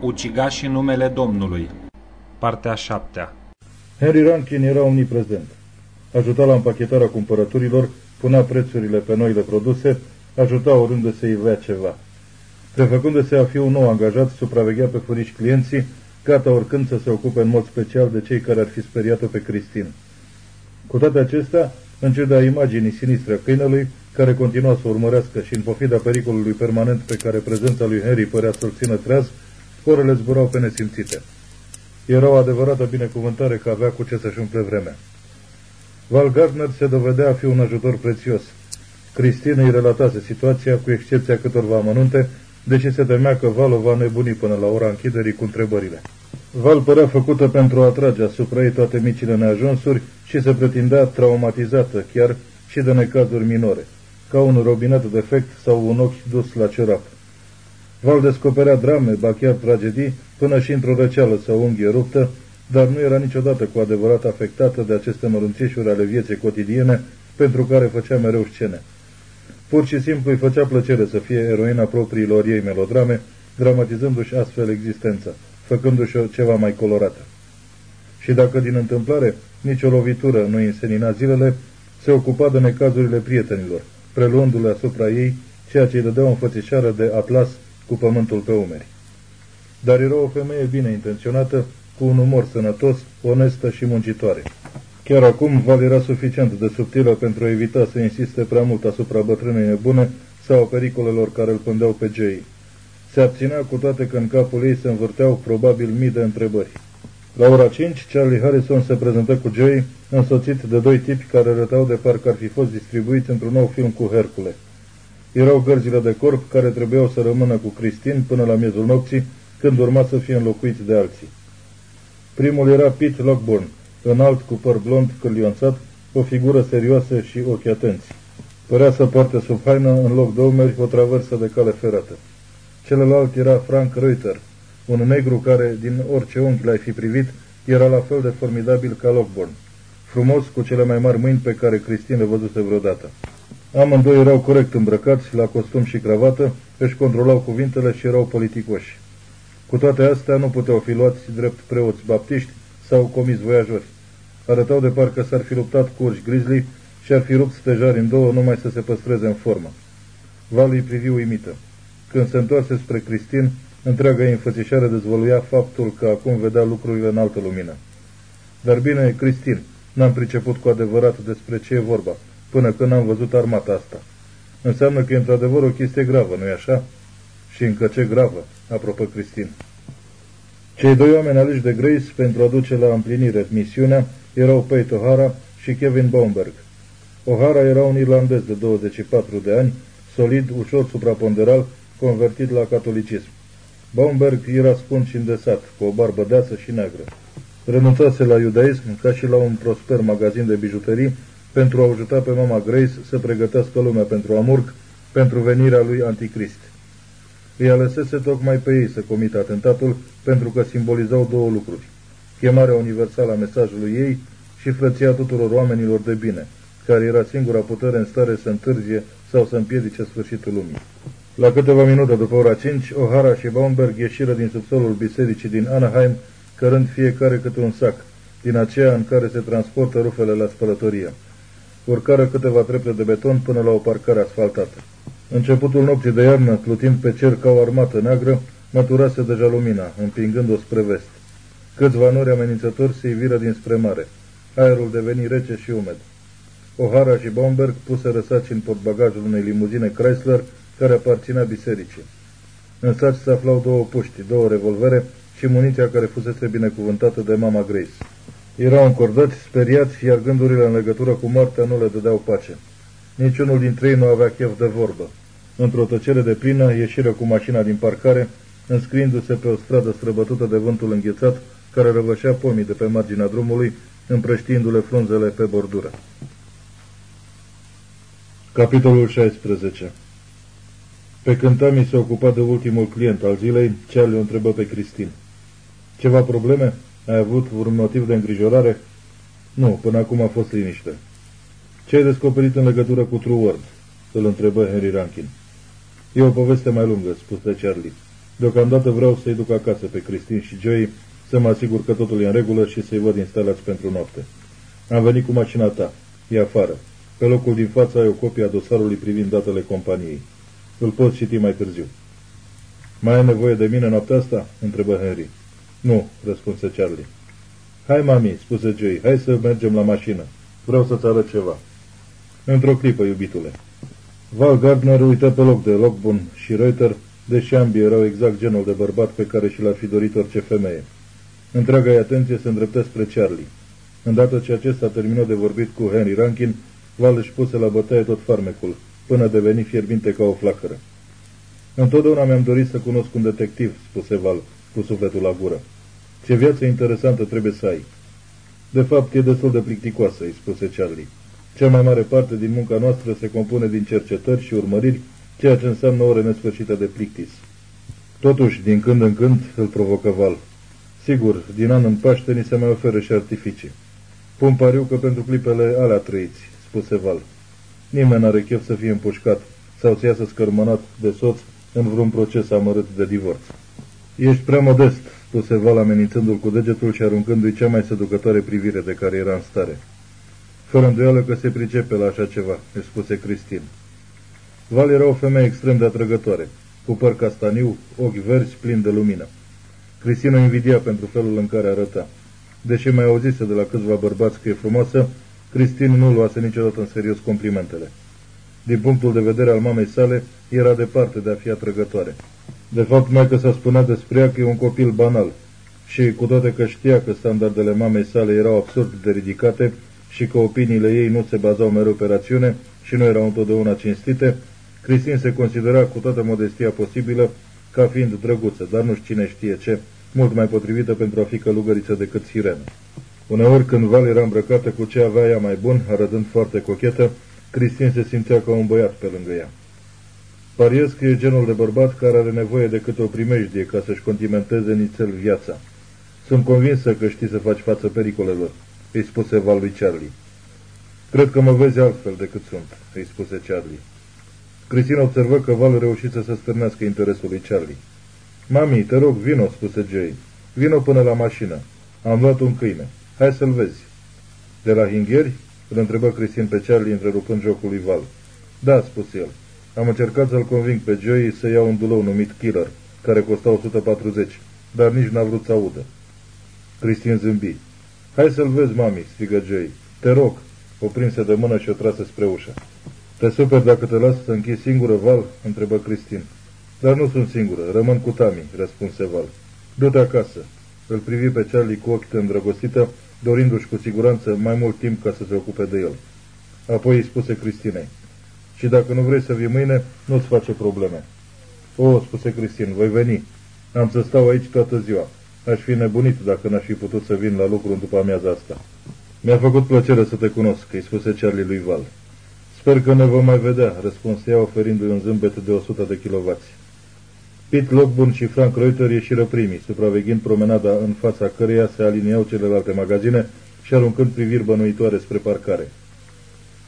Ucigașii numele Domnului Partea 7 Henry Rankin era omniprezent. Ajuta la împachetarea cumpărăturilor, punea prețurile pe noile produse, ajuta oriunde se ivea ceva. Prefăcându-se a fi un nou angajat, supraveghea pe furiși clienții, gata oricând să se ocupe în mod special de cei care ar fi speriat-o pe Cristin. Cu toate acestea, în ciuda imaginii sinistre a câinelui, care continua să urmărească și în pofida pericolului permanent pe care prezența lui Henry părea să-l țină treaz, orele zburau pe nesimțite. Era o adevărată binecuvântare că avea cu ce să-și umple vremea. Val Gardner se dovedea a fi un ajutor prețios. Cristina îi relatase situația, cu excepția câtorva amănunte, deși se temea că Val o va nebuni până la ora închiderii cu întrebările. Val părea făcută pentru a atrage asupra ei toate micile neajunsuri și se pretindea traumatizată chiar și de necazuri minore, ca un robinet defect sau un ochi dus la cerap. Val descoperea drame, ba chiar tragedii, până și într-o răceală sau unghie ruptă, dar nu era niciodată cu adevărat afectată de aceste mărunțișuri ale vieții cotidiene pentru care făcea mereu scene. Pur și simplu îi făcea plăcere să fie eroina propriilor ei melodrame, dramatizându-și astfel existența, făcându-și-o ceva mai colorată. Și dacă din întâmplare nicio lovitură nu însenina zilele, se ocupa de necazurile prietenilor, preluându-le asupra ei ceea ce îi dădea o înfățișară de atlas cu pământul pe umeri. Dar era o femeie bine intenționată, cu un umor sănătos, onestă și muncitoare. Chiar acum, Val era suficient de subtilă pentru a evita să insiste prea mult asupra bătrânei nebune sau a pericolelor care îl pândeau pe Jay. Se abținea cu toate că în capul ei se învârteau probabil mii de întrebări. La ora 5, Charlie Harrison se prezentă cu Joey, însoțit de doi tipi care arătau de parcă ar fi fost distribuiți într-un nou film cu Hercule. Erau gărzile de corp care trebuiau să rămână cu Cristin până la miezul nopții, când urma să fie înlocuiți de alții. Primul era Pete Lockburn, înalt cu păr blond cârlionțat, o figură serioasă și ochi atenți. Părea să poarte sub haină în loc de umeri o traversă de cale ferată. Celălalt era Frank Reuter, un negru care, din orice unghi l-ai fi privit, era la fel de formidabil ca Lockburn, frumos cu cele mai mari mâini pe care Cristin le văzuse vreodată. Amândoi erau corect îmbrăcați, la costum și cravată, își controlau cuvintele și erau politicoși. Cu toate astea nu puteau fi luați drept preoți baptiști sau comis voiajori. Arătau de parcă s-ar fi luptat cu urși grizzly și ar fi rupt stejari în două numai să se păstreze în formă. Valul îi privi uimită. Când se întoarse spre Cristin, întreaga ei înfățișare dezvăluia faptul că acum vedea lucrurile în altă lumină. Dar bine, Cristin, n-am priceput cu adevărat despre ce e vorba, până când am văzut armata asta. Înseamnă că e într-adevăr o chestie gravă, nu-i așa? Și încă ce gravă, apropo Cristin. Cei doi oameni aleși de Grace pentru a duce la împlinire misiunea erau Pate O'Hara și Kevin Baumberg. O'Hara era un irlandez de 24 de ani, solid, ușor supraponderal, convertit la catolicism. Baumberg era spun și îndesat, cu o barbă deasă și neagră. Renunțase la iudaism ca și la un prosper magazin de bijuterii pentru a ajuta pe mama Grace să pregătească lumea pentru Amurg, pentru venirea lui Anticrist. Îi alesese tocmai pe ei să comită atentatul pentru că simbolizau două lucruri. Chemarea universală a mesajului ei și frăția tuturor oamenilor de bine, care era singura putere în stare să întârzie sau să împiedice sfârșitul lumii. La câteva minute după ora 5, O'Hara și Baumberg ieșiră din subsolul bisericii din Anaheim, cărând fiecare câte un sac, din aceea în care se transportă rufele la spălătorie. Urcară câteva trepte de beton până la o parcare asfaltată. Începutul nopții de iarnă, plutind pe cer ca o armată neagră, măturase deja lumina, împingând-o spre vest. Câțiva nori amenințători se iviră dinspre mare. Aerul deveni rece și umed. O'Hara și Baumberg puse răsaci în portbagajul unei limuzine Chrysler care aparținea bisericii. În saci se aflau două puști, două revolvere și muniția care fusese binecuvântată de mama Grace. Erau încordați, speriați, iar gândurile în legătură cu moartea nu le dădeau pace. Niciunul dintre ei nu avea chef de vorbă. Într-o tăcere de plină, ieșirea cu mașina din parcare, înscriindu-se pe o stradă străbătută de vântul înghețat, care răvășea pomii de pe marginea drumului, împrăștiindu-le frunzele pe bordură. Capitolul 16 Pe când Tami se ocupa de ultimul client al zilei, Charlie o întrebă pe Cristin. Ceva probleme? Ai avut vreun motiv de îngrijorare? Nu, până acum a fost liniște. Ce ai descoperit în legătură cu True World? Îl întrebă Henry Rankin. E o poveste mai lungă, spuse Charlie. Deocamdată vreau să-i duc acasă pe Cristin și Joey, să mă asigur că totul e în regulă și să-i văd instalați pentru noapte. Am venit cu mașina ta. E afară. Pe locul din față ai o copie a dosarului privind datele companiei. Îl poți citi mai târziu. Mai ai nevoie de mine noaptea asta?" întrebă Henry. Nu," răspunse Charlie. Hai, mami," spuse Joey, hai să mergem la mașină. Vreau să-ți arăt ceva." Într-o clipă, iubitule." Val Gardner uită pe loc de Lockbun și Reuter, deși ambii erau exact genul de bărbat pe care și l-ar fi dorit orice femeie. Întreaga atenție se îndreptă spre Charlie. Îndată ce acesta termină de vorbit cu Henry Rankin, Val își puse la bătaie tot farmecul, până deveni fierbinte ca o flacără. Întotdeauna mi-am dorit să cunosc un detectiv, spuse Val, cu sufletul la gură. Ce viață interesantă trebuie să ai. De fapt, e destul de plicticoasă, îi spuse Charlie. Cea mai mare parte din munca noastră se compune din cercetări și urmăriri, ceea ce înseamnă ore nesfârșite de plictis. Totuși, din când în când, îl provocă Val. Sigur, din an în Paște ni se mai oferă și artificii. Pun pariu că pentru clipele alea trăiți, spuse Val. Nimeni n-are chef să fie împușcat sau să iasă scărmănat de soț în vreun proces amărât de divorț. Ești prea modest, spuse Val amenințându-l cu degetul și aruncându-i cea mai seducătoare privire de care era în stare. Fără îndoială că se pricepe la așa ceva, își spuse Cristin. Val era o femeie extrem de atrăgătoare, cu păr castaniu, ochi verzi plini de lumină. Cristina o invidia pentru felul în care arăta. Deși mai auzise de la câțiva bărbați că e frumoasă, Cristin nu luase niciodată în serios complimentele. Din punctul de vedere al mamei sale, era departe de a fi atrăgătoare. De fapt, mai că s-a spunea despre ea că e un copil banal și, cu toate că știa că standardele mamei sale erau absurd de ridicate și că opiniile ei nu se bazau mereu pe rațiune și nu erau întotdeauna cinstite, Cristin se considera cu toată modestia posibilă ca fiind drăguță, dar nu știu cine știe ce, mult mai potrivită pentru a fi călugăriță decât sirenă. Uneori când Val era îmbrăcată cu ce avea ea mai bun, arătând foarte cochetă, Cristin se simțea ca un băiat pe lângă ea. Pariez că e genul de bărbat care are nevoie de câte o primejdie ca să-și contimenteze nițel viața. Sunt convinsă că știi să faci față pericolelor, îi spuse Val lui Charlie. Cred că mă vezi altfel decât sunt, îi spuse Charlie. Cristina observă că Val reușise să stârnească interesul lui Charlie. Mami, te rog, vino, spuse Jay. Vino până la mașină. Am luat un câine. Hai să-l vezi. De la Hingheri? Îl întrebă Cristin pe Charlie, întrerupând jocul lui Val. Da, spuse el. Am încercat să-l conving pe Joey să ia un dulou numit Killer, care costa 140, dar nici n-a vrut să audă. Cristin zâmbi. Hai să-l vezi, mami, strigă Joey. Te rog. O prinse de mână și o trase spre ușă. Te super dacă te las să închizi singură, Val? întrebă Cristin. Dar nu sunt singură, rămân cu Tami, răspunse Val. Du-te acasă. Îl privi pe Charlie cu ochi îndrăgostită, dorindu-și cu siguranță mai mult timp ca să se ocupe de el. Apoi îi spuse Cristinei. Și dacă nu vrei să vii mâine, nu-ți face probleme. O, spuse Cristin, voi veni. Am să stau aici toată ziua. Aș fi nebunit dacă n-aș fi putut să vin la lucru în după amiaza asta. Mi-a făcut plăcere să te cunosc, îi spuse Charlie lui Val. Sper că ne vom mai vedea, răspunse ea oferindu-i un zâmbet de 100 de kilovați. Pete Lockburn și Frank Reuter ieșiră primii, supraveghind promenada în fața căreia se aliniau celelalte magazine și aruncând priviri bănuitoare spre parcare.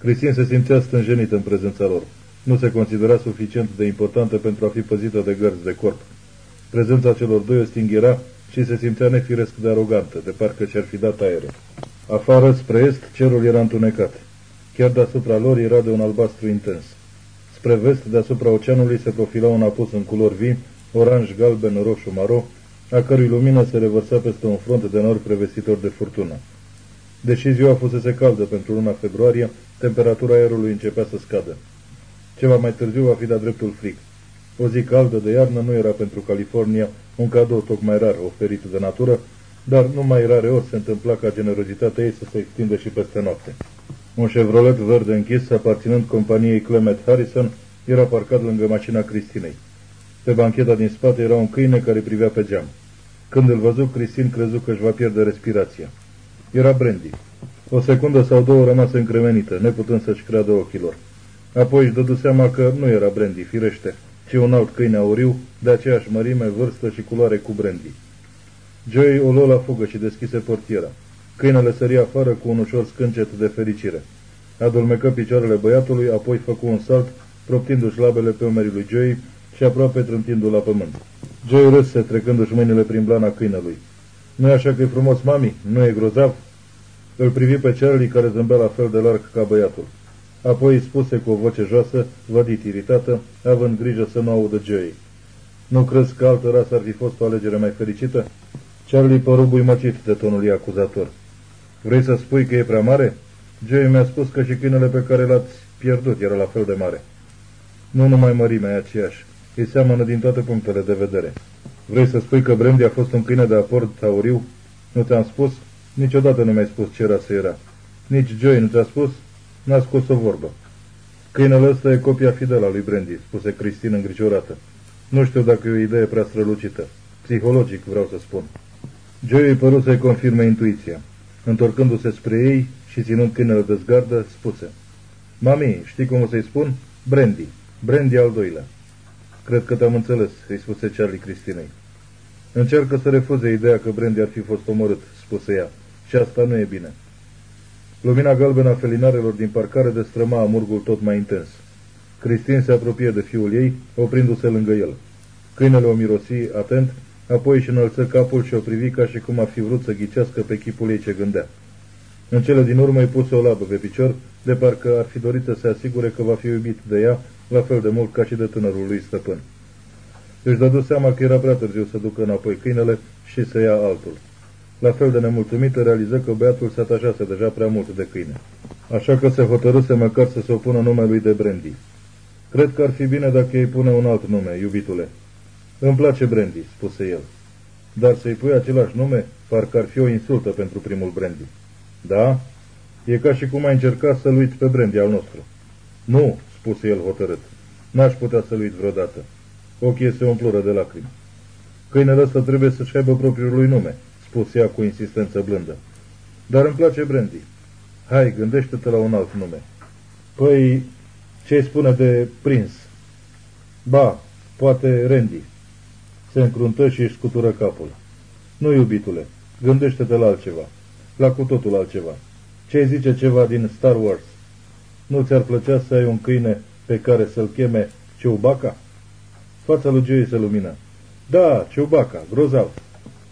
Cristin se simțea stânjenit în prezența lor. Nu se considera suficient de importantă pentru a fi păzită de gărzi de corp. Prezența celor doi o stinghera și se simțea nefiresc de arogantă, de parcă și-ar fi dat aere. Afară, spre est, cerul era întunecat. Chiar deasupra lor era de un albastru intens. Spre vest, deasupra oceanului, se profila un apus în culori vii, oranj, galben, roșu, maro, a cărui lumină se revărsa peste un front de nori prevestitor de furtună. Deși ziua fusese caldă pentru luna februarie, temperatura aerului începea să scadă. Ceva mai târziu va fi de dreptul frig. O zi caldă de iarnă nu era pentru California un cadou tocmai rar oferit de natură, dar numai rare ori se întâmpla ca generozitatea ei să se extindă și peste noapte. Un Chevrolet verde închis, aparținând companiei Clement Harrison, era parcat lângă mașina Cristinei. Pe bancheta din spate era un câine care privea pe geam. Când îl văzu, Cristin crezu că își va pierde respirația. Era Brandy. O secundă sau două rămas încremenită, neputând să-și creadă ochilor. Apoi își dădu seama că nu era Brandy, firește, ci un alt câine auriu, de aceeași mărime, vârstă și culoare cu Brandy. Joey o luă la fugă și deschise portiera. Câinele sări afară cu un ușor scâncet de fericire. Adulmecă picioarele băiatului, apoi făcu un salt, proptindu-și labele pe umerii lui Joey și aproape trântindu-l la pământ. Joey râse, trecându-și mâinile prin blana câinelui. Nu e așa că e frumos, mami? Nu e grozav?" Îl privi pe Charlie care zâmbea la fel de larg ca băiatul. Apoi îi spuse cu o voce joasă, vădit iritată, având grijă să nu audă Joey. Nu crezi că altă rasă ar fi fost o alegere mai fericită? Charlie păru buimăcit de tonul ei acuzator. Vrei să spui că e prea mare? Joey mi-a spus că și câinele pe care l-ați pierdut era la fel de mare. Nu numai mărimea e aceeași. Îi seamănă din toate punctele de vedere. Vrei să spui că Brandy a fost un câine de aport tauriu? Nu ți-am spus? Niciodată nu mi-ai spus ce rasă era. Nici Joey nu ți-a spus? N-a scos o vorbă. Câinele ăsta e copia fidelă a lui Brandy, spuse Cristina îngrijorată. Nu știu dacă e o idee prea strălucită. Psihologic, vreau să spun. Joey îi părut să-i confirme intuiția. Întorcându-se spre ei și ținând câinele de zgardă, spuse Mami, știi cum o să-i spun? Brandy. Brandy al doilea. Cred că te-am înțeles, îi spuse Charlie Cristinei. Încearcă să refuze ideea că Brandy ar fi fost omorât, spuse ea. Și asta nu e bine. Lumina galbenă a felinarelor din parcare destrăma amurgul tot mai intens. Cristin se apropie de fiul ei, oprindu-se lângă el. Câinele o mirosi, atent, apoi își înălță capul și o privi ca și cum ar fi vrut să ghicească pe chipul ei ce gândea. În cele din urmă îi puse o labă pe picior, de parcă ar fi dorit să se asigure că va fi iubit de ea, la fel de mult ca și de tânărul lui stăpân. Își dădu seama că era prea târziu să ducă înapoi câinele și să ia altul. La fel de nemulțumită realiză că băiatul se atașase deja prea mult de câine. Așa că se hotărâse măcar să se opună numelui de Brandy. Cred că ar fi bine dacă îi pune un alt nume, iubitule. Îmi place Brandy, spuse el. Dar să-i pui același nume, parcă ar fi o insultă pentru primul Brandy. Da? E ca și cum ai încercat să-l uiți pe Brandy al nostru. Nu, spuse el hotărât. N-aș putea să-l uit vreodată. Ochii se umplură de lacrimi. Câinele ăsta trebuie să-și aibă propriul lui nume, spuse ea cu insistență blândă. Dar îmi place Brandy. Hai, gândește-te la un alt nume. Păi, ce spune de prins? Ba, poate Randy. Se încruntă și își scutură capul. Nu, iubitule, gândește-te la altceva. La cu totul altceva. Ce zice ceva din Star Wars? Nu ți-ar plăcea să ai un câine pe care să-l cheme Chewbacca? Fața lui Joey se lumină. Da, Chewbacca, grozav.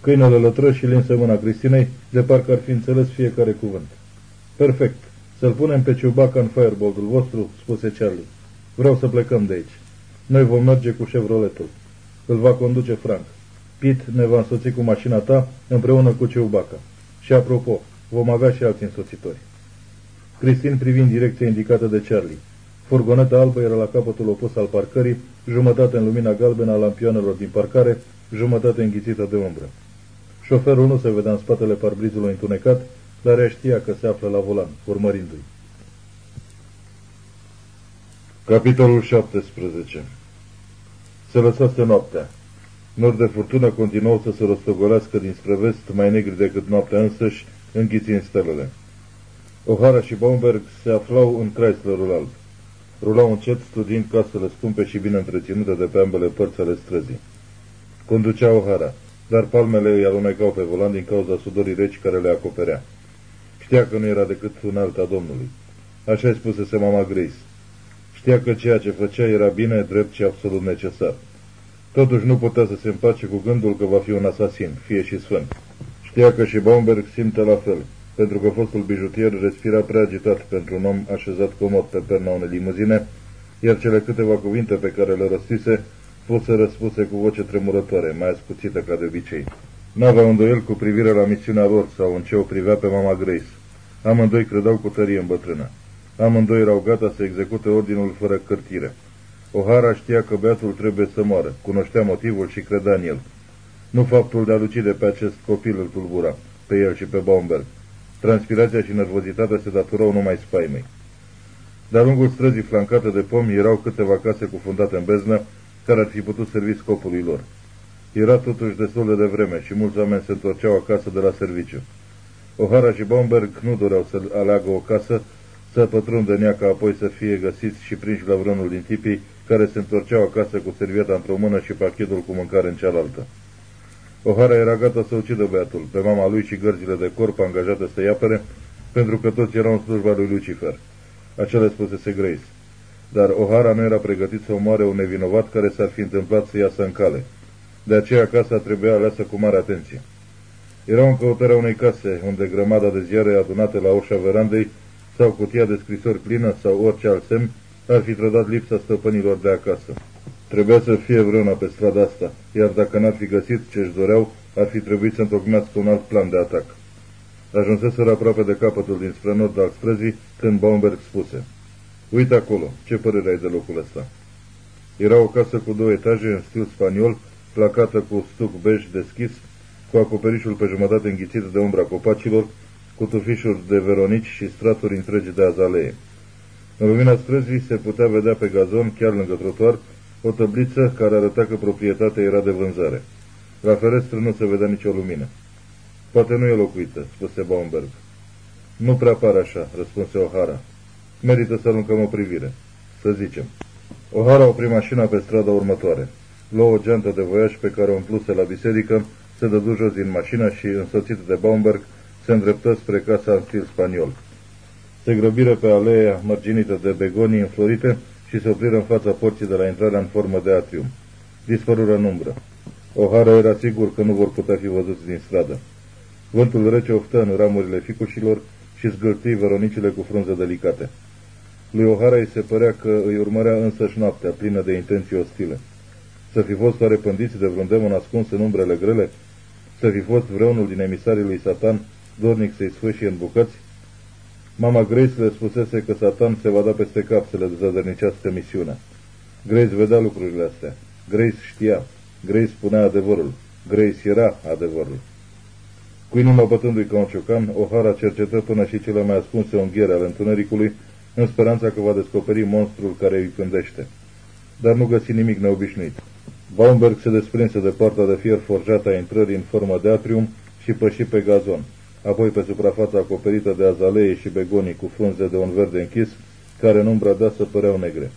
Câinele lătrăș și linsă mâna Cristinei, de parcă ar fi înțeles fiecare cuvânt. Perfect. Să-l punem pe Chewbacca în fireball-ul vostru, spuse Charlie. Vreau să plecăm de aici. Noi vom merge cu Chevroletul. Îl va conduce Frank. Pete ne va însoți cu mașina ta împreună cu Chewbacca. Și apropo, vom avea și alți însoțitori. Cristin privind direcția indicată de Charlie. Furgoneta albă era la capătul opus al parcării, jumătate în lumina galbenă a lampioanelor din parcare, jumătate înghițită de umbră. Șoferul nu se vedea în spatele parbrizului întunecat, dar ea știa că se află la volan, urmărindu-i. Capitolul 17 Se lăsase noaptea. Nori de furtună continuau să se rostogolească dinspre vest, mai negri decât noaptea însăși, înghițind stelele. O'Hara și Baumberg se aflau în Chryslerul alb. Rulau încet, studiind casele scumpe și bine întreținute de pe ambele părți ale străzii. Conducea O'Hara, dar palmele îi alunecau pe volan din cauza sudorii reci care le acoperea. Știa că nu era decât un alt a Domnului. Așa-i spusese mama Grace. Știa că ceea ce făcea era bine, drept și absolut necesar. Totuși nu putea să se împace cu gândul că va fi un asasin, fie și sfânt. Știa că și Baumberg simte la fel, pentru că fostul bijutier respira prea agitat pentru un om așezat comod pe perna unei limuzine, iar cele câteva cuvinte pe care le rostise fusă răspuse cu voce tremurătoare, mai ascuțită ca de obicei. N-avea îndoiel cu privire la misiunea lor sau în ce o privea pe mama Grace. Amândoi credeau cu tărie în bătrână. Amândoi erau gata să execute ordinul fără cârtire. O'Hara știa că beatul trebuie să moară, cunoștea motivul și credea în el. Nu faptul de a lucide pe acest copil îl tulbura, pe el și pe Baumberg. Transpirația și nervozitatea se daturau numai spaimei. De-a lungul străzii flancate de pomi erau câteva case cufundate în beznă, care ar fi putut servi scopului lor. Era totuși destul de devreme și mulți oameni se întorceau acasă de la serviciu. O'Hara și Baumberg nu doreau să aleagă o casă, să pătrundă în ea ca apoi să fie găsiți și prinși la vreunul din tipii care se întorceau acasă cu servieta într-o mână și pachetul cu mâncare în cealaltă. O'Hara era gata să ucidă băiatul, pe mama lui și gărzile de corp angajate să-i apere, pentru că toți erau în slujba lui Lucifer. Acele spusese Grace. dar O'Hara nu era pregătit să omoare un nevinovat care s-ar fi întâmplat să iasă în cale. De aceea casa trebuia aleasă cu mare atenție. Era în căutarea unei case, unde grămada de ziare adunate la ușa verandei sau cutia de scrisori plină sau orice alt semn ar fi trădat lipsa stăpânilor de acasă. Trebuia să fie vreuna pe strada asta, iar dacă n-ar fi găsit ce-și doreau, ar fi trebuit să întocmească un alt plan de atac. Ajunseseră aproape de capătul dinspre nord al străzii, când Baumberg spuse, Uite acolo, ce părere ai de locul ăsta? Era o casă cu două etaje în stil spaniol, placată cu stuc bej deschis, cu acoperișul pe jumătate înghițit de umbra copacilor, cu tufișuri de veronici și straturi întregi de azalee. În lumina străzii se putea vedea pe gazon, chiar lângă trotuar, o tăbliță care arăta că proprietatea era de vânzare. La ferestră nu se vedea nicio lumină. Poate nu e locuită, spuse Baumberg. Nu prea pare așa, răspunse O'Hara. Merită să aruncăm o privire. Să zicem. O'Hara opri mașina pe strada următoare. Luă o geantă de voiaj pe care o umpluse la biserică, se dădu jos din mașină și, însoțit de Baumberg, se îndreptă spre casa în stil spaniol. Se grăbiră pe aleea mărginită de begonii înflorite și se opriră în fața porții de la intrarea în formă de atrium. Dispărură în umbră. O'Hara era sigur că nu vor putea fi văzuți din stradă. Vântul rece oftă în ramurile ficușilor și zgâltii veronicile cu frunze delicate. Lui O'Hara îi se părea că îi urmărea însăși noaptea, plină de intenții ostile. Să fi fost oare pândiți de vreun demon ascuns în umbrele grele? Să fi fost vreunul din emisarii lui Satan, dornic să-i sfâșie în bucăți? Mama Grace le spusese că Satan se va da peste cap să le dezadărnicească misiunea. Grace vedea lucrurile astea. Grace știa. Grace spunea adevărul. Grace era adevărul. Cu inima bătându-i ca un ciocan, O'Hara cercetă până și cele mai ascunse unghiere ale întunericului, în speranța că va descoperi monstrul care îi pândește. Dar nu găsi nimic neobișnuit. Baumberg se desprinse de partea de fier forjată a intrării în formă de atrium și păși pe gazon, apoi pe suprafața acoperită de azalee și begonii cu frunze de un verde închis, care în umbra deasă păreau negre.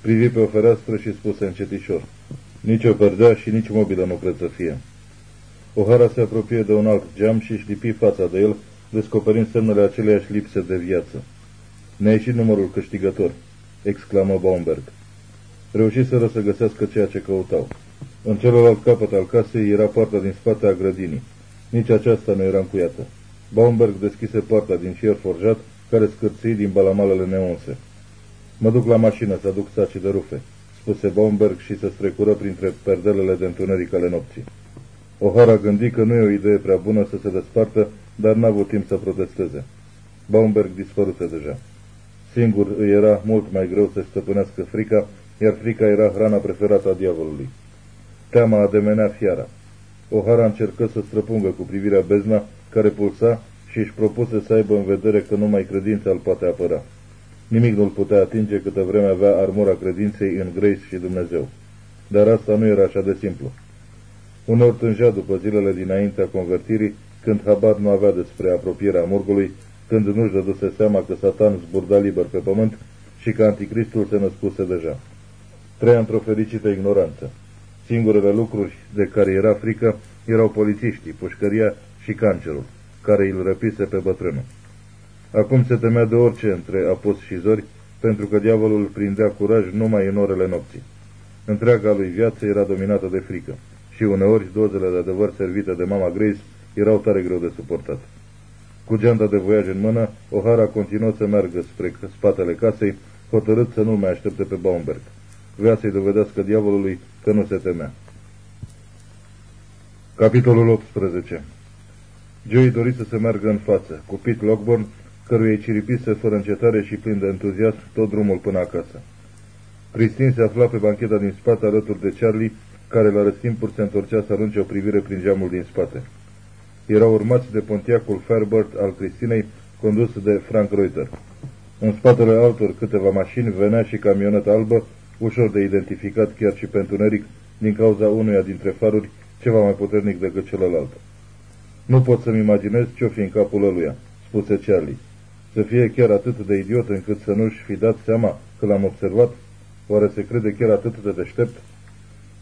Privi pe o fereastră și spuse încetișor, nici o perdea și nici mobilă nu cred să fie. Ohara se apropie de un alt geam și își lipi fața de el, descoperind semnele aceleiași lipse de viață. Ne-a ieșit numărul câștigător, exclamă Baumberg. Reușiseră să găsească ceea ce căutau. În celălalt capăt al casei era partea din spate a grădinii. Nici aceasta nu era încuiată. Baumberg deschise partea din fier forjat, care scârții din balamalele neunse. Mă duc la mașină să aduc saci de rufe, spuse Baumberg și se strecură printre perdelele de întuneric ale nopții. O'Hara gândi că nu e o idee prea bună să se despartă, dar n-a avut timp să protesteze. Baumberg dispăruse deja. Singur îi era mult mai greu să stăpânească frica, iar frica era hrana preferată a diavolului. Teama ademenea fiara. O'Hara încercă să străpungă cu privirea bezna care pulsa și își propuse să aibă în vedere că numai credința îl poate apăra. Nimic nu-l putea atinge câtă vreme avea armura credinței în Grace și Dumnezeu. Dar asta nu era așa de simplu. Uneori tângea după zilele dinaintea convertirii, când habar nu avea despre apropierea morgului, când nu-și dăduse seama că Satan zburda liber pe pământ și că anticristul se născuse deja. Trăia într-o fericită ignoranță. Singurele lucruri de care era frică erau polițiștii, pușcăria și cancerul, care îl răpise pe bătrânul. Acum se temea de orice între apus și zori, pentru că diavolul prindea curaj numai în orele nopții. Întreaga lui viață era dominată de frică și uneori dozele de adevăr servite de mama Grace erau tare greu de suportat. Cu geanta de voiaj în mână, O'Hara continuă să meargă spre spatele casei, hotărât să nu mai aștepte pe Baumberg. Vrea să-i dovedească diavolului că nu se temea. Capitolul 18 Joey dori să se meargă în față, cu Pete Lockburn, căruia îi ciripise fără încetare și plin de entuziasm tot drumul până acasă. Christine se afla pe bancheta din spate alături de Charlie, care la răstimpuri se întorcea să arunce o privire prin geamul din spate. Erau urmați de pontiacul Firebird al Cristinei, condus de Frank Reuter. În spatele altor câteva mașini venea și camioneta albă, ușor de identificat chiar și pentru neric, din cauza unuia dintre faruri, ceva mai puternic decât celălalt. Nu pot să-mi imaginez ce-o fi în capul ăluia, spuse Charlie. Să fie chiar atât de idiot încât să nu-și fi dat seama că l-am observat? Oare se crede chiar atât de deștept?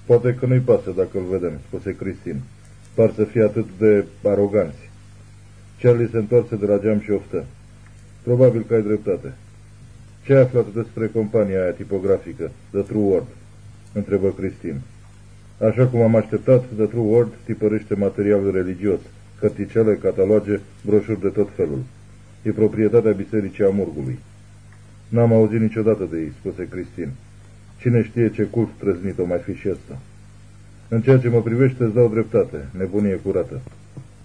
Poate că nu-i pasă dacă îl vedem, spuse Cristin. Par să fie atât de aroganți. Charlie se întoarce de la geam și oftă. Probabil că ai dreptate. Ce ați aflat despre compania aia tipografică, The True World? întrebă Cristin. Așa cum am așteptat, The True World tipărește material religios, cărticele, cataloge, broșuri de tot felul. E proprietatea Bisericii Amurgului. N-am auzit niciodată de ei, spuse Cristin. Cine știe ce cult trăznit o mai fi și ăsta. În ceea ce mă privește, îți dau dreptate, nebunie curată.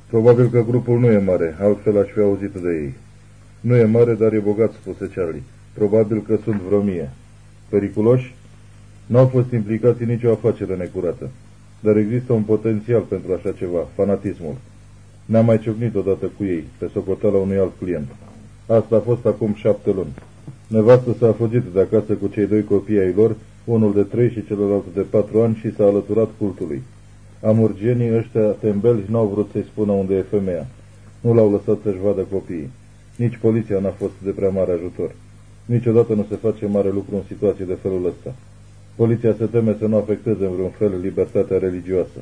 Probabil că grupul nu e mare, altfel aș fi auzit de ei. Nu e mare, dar e bogat, spuse Charlie. Probabil că sunt vreo mie. Periculoși? N-au fost implicați în nicio afacere necurată. Dar există un potențial pentru așa ceva, fanatismul. Ne-am mai ciocnit odată cu ei, pe socoteala unui alt client. Asta a fost acum șapte luni. Nevastă s-a fugit de acasă cu cei doi copii ai lor, unul de trei și celălalt de patru ani și s-a alăturat cultului. Amurgenii ăștia tembelși n-au vrut să-i spună unde e femeia. Nu l-au lăsat să-și vadă copiii. Nici poliția n-a fost de prea mare ajutor. Niciodată nu se face mare lucru în situații de felul ăsta. Poliția se teme să nu afecteze în vreun fel libertatea religioasă.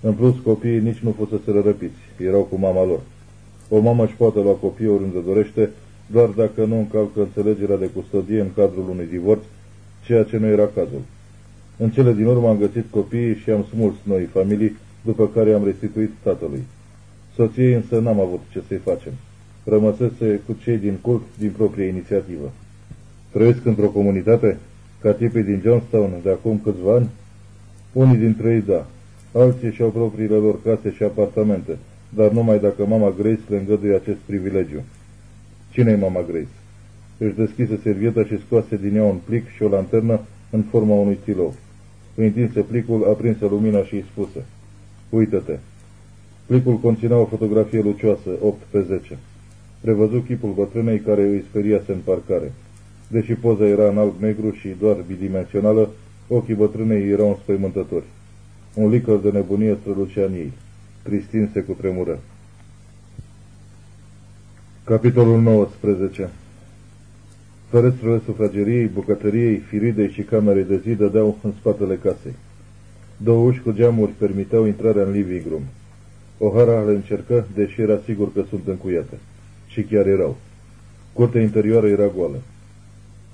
În plus, copiii nici nu fusese răpiți, erau cu mama lor. O mamă își poate lua copiii oriunde dorește, doar dacă nu încalcă înțelegerea de custodie în cadrul unui divorț, ceea ce nu era cazul. În cele din urmă am găsit copiii și am smuls noi familii, după care am restituit tatălui. Soției însă n-am avut ce să-i facem. Rămăsese cu cei din cult din proprie inițiativă. Trăiesc într-o comunitate? Ca tipii din Johnstown de acum câțiva ani? Unii dintre ei da. Alții și-au propriile lor case și apartamente, dar numai dacă mama Grace le îngăduie acest privilegiu. Cine-i mama Grace? Își deschise servieta și scoase din ea un plic și o lanternă în forma unui stilou. Îi întinse plicul, aprinse lumina și îi spuse, Uită-te! Plicul conținea o fotografie lucioasă, 8 pe 10. Prevăzu chipul bătrânei care îi speriase în parcare. Deși poza era în alb-negru și doar bidimensională, ochii bătrânei erau înspăimântători. Un licăr de nebunie strălucea în ei. Cristin se cutremură. Capitolul 19 Ferestrele sufrageriei, bucătăriei, firidei și camerei de zi dădeau în spatele casei. Două uși cu geamuri permiteau intrarea în living room. O'Hara le încercă, deși era sigur că sunt încuiate. Și chiar erau. Curtea interioară era goală.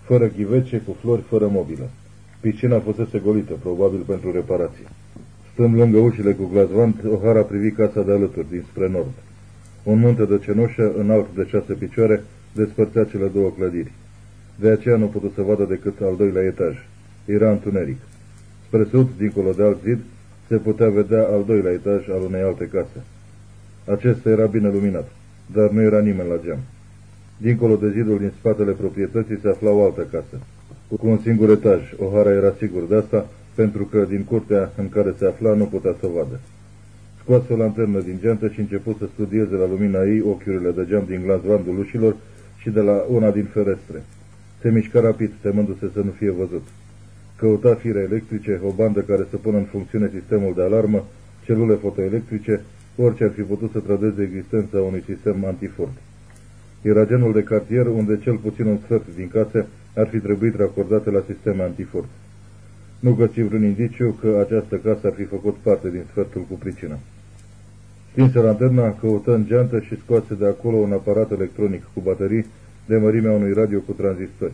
Fără ghivece, cu flori, fără mobilă. Piscina fusese golită, probabil pentru reparație. Stând lângă ușile cu glazvant, O'Hara privi casa de alături, dinspre nord. Un munte de cenușă, înalt de șase picioare, despărțea cele două clădiri. De aceea nu putut să vadă decât al doilea etaj. Era întuneric. Spre sud, dincolo de alt zid, se putea vedea al doilea etaj al unei alte case. Acesta era bine luminat, dar nu era nimeni la geam. Dincolo de zidul din spatele proprietății se afla o altă casă, cu un singur etaj. Ohara era sigur de asta, pentru că din curtea în care se afla nu putea să vadă. Scoase o lanternă din geantă și început să studieze la lumina ei ochiurile de geam din glazvandul ușilor și de la una din ferestre. Se mișca rapid, temându-se să nu fie văzut. Căuta fire electrice, o bandă care să pună în funcțiune sistemul de alarmă, celule fotoelectrice, orice ar fi putut să trădeze existența unui sistem antifurt. Era genul de cartier unde cel puțin un sfert din case ar fi trebuit racordate la sisteme antifurt. Nu găsi vreun indiciu că această casă ar fi făcut parte din sfertul cu pricină. Stinse lanterna, căută în geantă și scoase de acolo un aparat electronic cu baterii de mărimea unui radio cu tranzistori.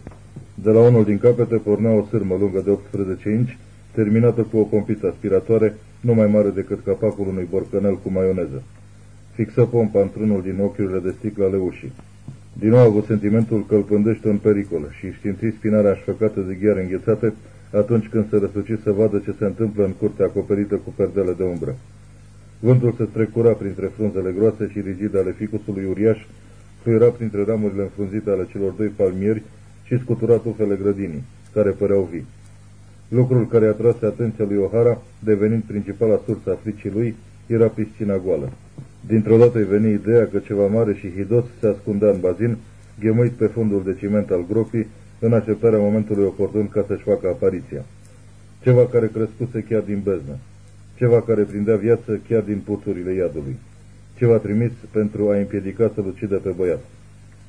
De la unul din capete pornea o sârmă lungă de 18 inci, terminată cu o pompiță aspiratoare, nu mai mare decât capacul unui borcanel cu maioneză. Fixă pompa într-unul din ochiurile de sticlă ale ușii. Din nou a avut sentimentul că îl pândește un pericol și își simți spinarea așfăcată de gheare înghețate atunci când se răsuci să vadă ce se întâmplă în curtea acoperită cu perdele de umbră. Vântul se strecura printre frunzele groase și rigide ale ficusului uriaș, fluiera printre ramurile înfrunzite ale celor doi palmieri și scutura tufele grădinii, care păreau vii. Lucrul care atrase atenția lui O'Hara, devenind principala sursă a fricii lui, era piscina goală. Dintr-o dată îi veni ideea că ceva mare și hidos se ascundea în bazin, ghemuit pe fundul de ciment al gropii, în așteptarea momentului oportun ca să-și facă apariția. Ceva care crescuse chiar din beznă. Ceva care prindea viață chiar din puturile iadului. Ceva trimis pentru a împiedica să-l ucide pe băiat.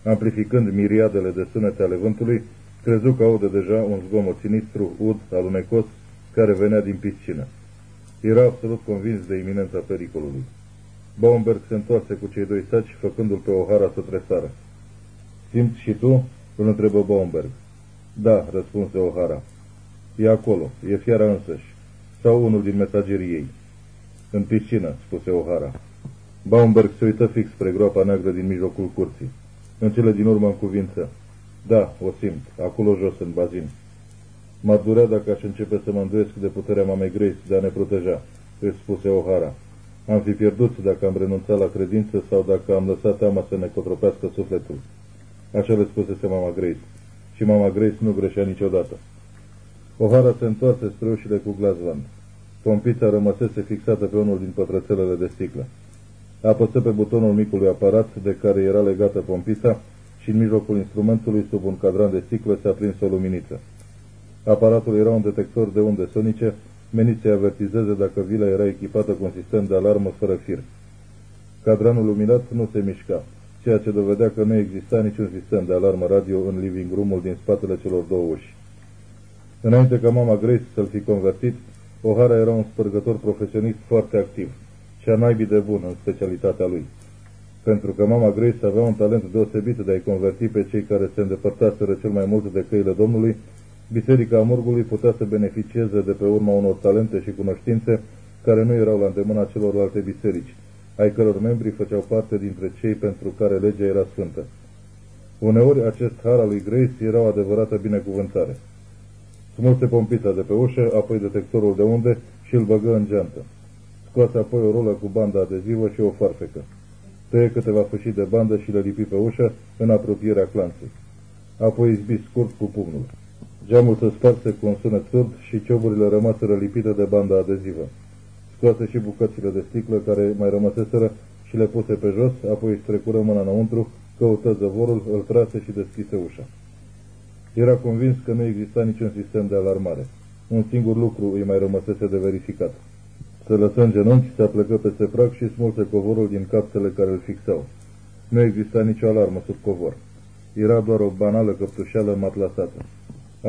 Amplificând miriadele de sunete ale vântului, crezu că aude deja un zgomot sinistru, ud, alunecos, care venea din piscină. Era absolut convins de iminența pericolului. Baumberg se întoarse cu cei doi saci, făcându-l pe O'Hara să tresară. Simți și tu?" îl întrebă Baumberg. Da, răspunse O'Hara. E acolo, e fiara însăși, sau unul din mesagerii ei. În piscină, spuse O'Hara. Baumberg se uită fix spre groapa neagră din mijlocul curții. În cele din urmă în cuvință. Da, o simt, acolo jos, în bazin. M-ar durea dacă aș începe să mă îndoiesc de puterea mamei Grace de a ne proteja, își spuse O'Hara. Am fi pierdut dacă am renunțat la credință sau dacă am lăsat teama să ne cotropească sufletul. Așa le spusese mama Grace. Și mama Grace nu greșea niciodată. O'Hara se întoarse spre ușile cu glazvan. Pompița rămăsese fixată pe unul din pătrățelele de sticlă. Apăsă pe butonul micului aparat de care era legată pompița și în mijlocul instrumentului, sub un cadran de sticlă, se aprins o luminiță. Aparatul era un detector de unde sonice, menit să avertizeze dacă vila era echipată cu un sistem de alarmă fără fir. Cadranul luminat nu se mișca, ceea ce dovedea că nu exista niciun sistem de alarmă radio în living room-ul din spatele celor două uși. Înainte ca mama Grace să-l fi convertit, O'Hara era un spărgător profesionist foarte activ și a naibii de bun în specialitatea lui. Pentru că mama Grace avea un talent deosebit de a-i converti pe cei care se îndepărtaseră cel mai mult de căile Domnului, Biserica Amurgului putea să beneficieze de pe urma unor talente și cunoștințe care nu erau la îndemâna celorlalte biserici, ai căror membri făceau parte dintre cei pentru care legea era sfântă. Uneori acest har al lui Grace era o adevărată binecuvântare. Smulse pompita de pe ușă, apoi detectorul de unde și îl băgă în geantă. Scoase apoi o rolă cu bandă adezivă și o farfecă. Tăie câteva fâșii de bandă și le lipi pe ușă în apropierea clanței. Apoi izbi scurt cu pumnul. Geamul se sparse cu un sunet surd și cioburile rămaseră lipite de banda adezivă. Scoase și bucățile de sticlă care mai rămăseseră și le puse pe jos, apoi strecură mâna înăuntru, căută zăvorul, îl trase și deschise ușa. Era convins că nu exista niciun sistem de alarmare. Un singur lucru îi mai rămăsese de verificat. Se lăsă în genunchi, se aplecă peste prag și smulse covorul din capsele care îl fixau. Nu exista nicio alarmă sub covor. Era doar o banală căptușeală matlasată.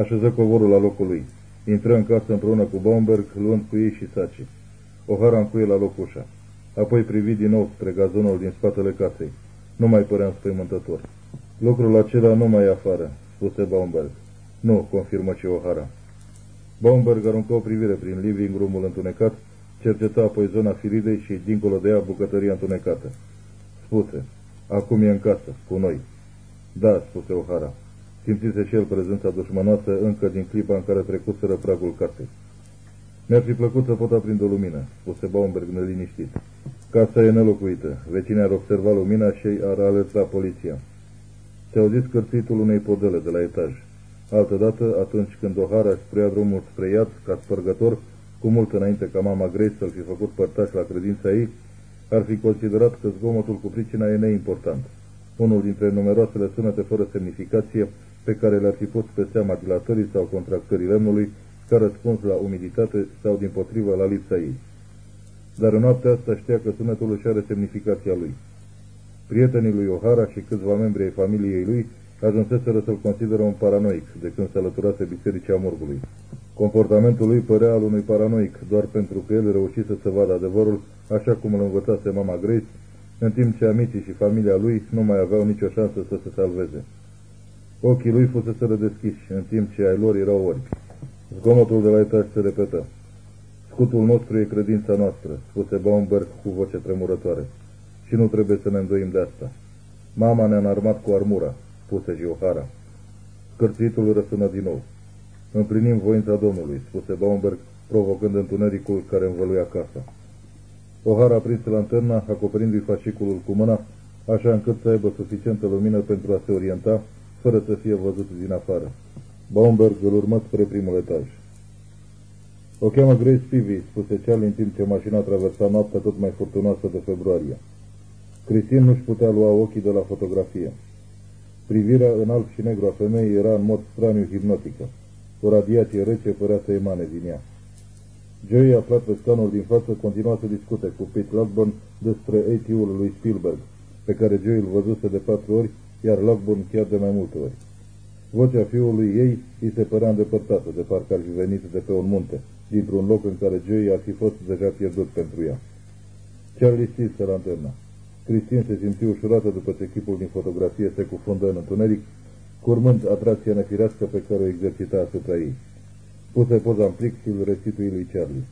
Așeză covorul la locul lui. Intră în casă împreună cu Baumberg, luând cu ei și Saci. O'Hara încuie la loc ușa. Apoi privi din nou spre gazonul din spatele casei. Nu mai părea înspăimântător. Lucrul acela nu mai e afară, spuse Baumberg. Nu, confirmă și O'Hara. Baumberg aruncă o privire prin living room-ul întunecat, cercetă apoi zona Firidei și, dincolo de ea, bucătăria întunecată. Spuse, acum e în casă, cu noi. Da, spuse O'Hara. Simțise și el prezența dușmanoasă încă din clipa în care trecuseră pragul casei. Mi-ar fi plăcut să pot aprinde o lumină, spuse Baumberg neliniștit. Casa e nelocuită. Vecinii ar observa lumina și ar alerta poliția. Se auzi scârțitul unei podele de la etaj. Altădată, atunci când O'Hara își preia drumul spre iad ca spărgător, cu mult înainte ca mama Grace să-l fi făcut părtaș la credința ei, ar fi considerat că zgomotul cu pricina e neimportant. Unul dintre numeroasele sunete fără semnificație pe care le-ar fi pus pe seama dilatării sau contractării lemnului ca răspuns la umiditate sau din potrivă la lipsa ei. Dar în noaptea asta știa că sunetul își are semnificația lui. Prietenii lui O'Hara și câțiva membri ai familiei lui ajunseseră să-l consideră un paranoic de când se alăturase bisericii Amorgului. Comportamentul lui părea al unui paranoic, doar pentru că el reușise să vadă adevărul, așa cum îl învățase mama Grace, în timp ce amicii și familia lui nu mai aveau nicio șansă să se salveze. Ochii lui fuseseră deschiși, în timp ce ai lor erau orbi. Zgomotul de la etaj se repetă. Scutul nostru e credința noastră, spuse Baumberg cu voce tremurătoare. Și nu trebuie să ne îndoim de asta. Mama ne-a înarmat cu armura, spuse Giohara. Scârțitul răsună din nou. Împlinim voința Domnului, spuse Baumberg, provocând întunericul care învăluia casa. O'Hara aprinse lanterna, acoperindu-i fasciculul cu mâna, așa încât să aibă suficientă lumină pentru a se orienta, fără să fie văzut din afară. Baumberg îl urmă spre primul etaj. O cheamă Grace Peavy, spuse Charlie în timp ce mașina traversa noaptea tot mai furtunoasă de februarie. Cristin nu-și putea lua ochii de la fotografie. Privirea în alb și negru a femeii era în mod straniu hipnotică. O radiație rece părea să emane din ea. Joey, aflat pe scanul din față, continua să discute cu Pete Lockburn despre AT-ul lui Spielberg, pe care Joey îl văzuse de patru ori, iar Lockburn chiar de mai multe ori. Vocea fiului ei îi se părea îndepărtată, de parcă ar fi venit de pe un munte, dintr-un loc în care Joey ar fi fost deja pierdut pentru ea. Charlie stinse lanterna. Cristin se simți ușurată după ce chipul din fotografie se cufundă în întuneric, curmând atracția nefirească pe care o exercita asupra ei. Puse poza în plic și îl restitui lui Charlie.